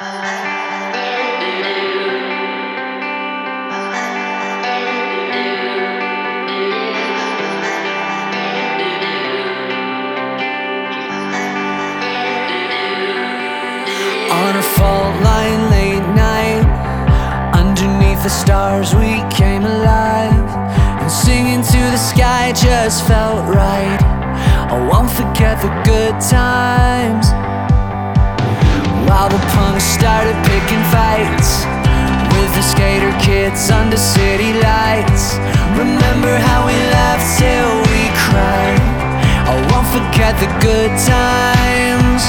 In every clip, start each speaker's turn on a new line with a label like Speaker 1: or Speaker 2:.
Speaker 1: On a fault line late night, underneath the stars we came alive. And singing to the sky just felt right. Oh, I won't forget the good times. Lights. Remember how we laughed till we cried. I won't forget the good times.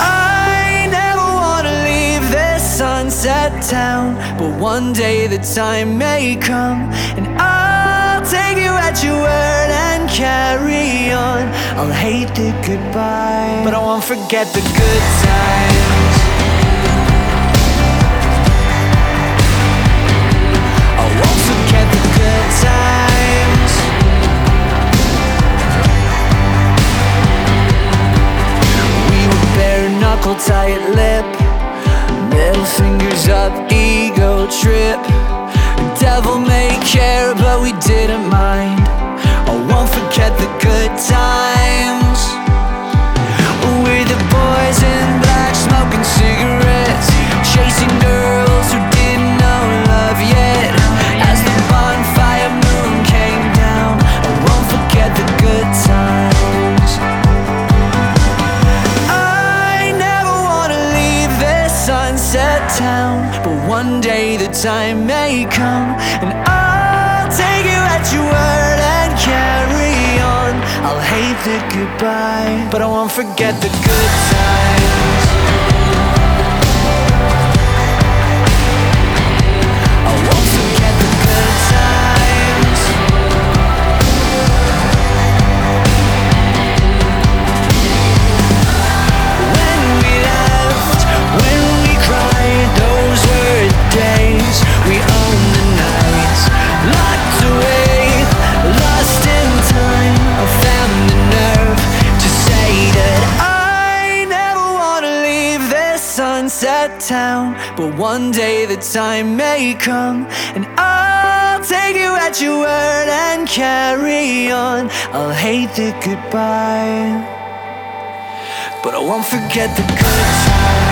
Speaker 1: I never wanna leave this sunset town, but one day the time may come, and I'll take you at your word and carry on. I'll hate the goodbye, but I won't forget the good times. Tight lip, middle fingers up, ego trip. Devil may care, but we didn't mind. Sunset town, but one day the time may come, and I'll take you at your word and carry on. I'll hate the goodbye, but I won't forget the good times. Sunset town. But one day the time may come, and I'll take you at your word and carry on. I'll hate the goodbye. But I won't forget the good times.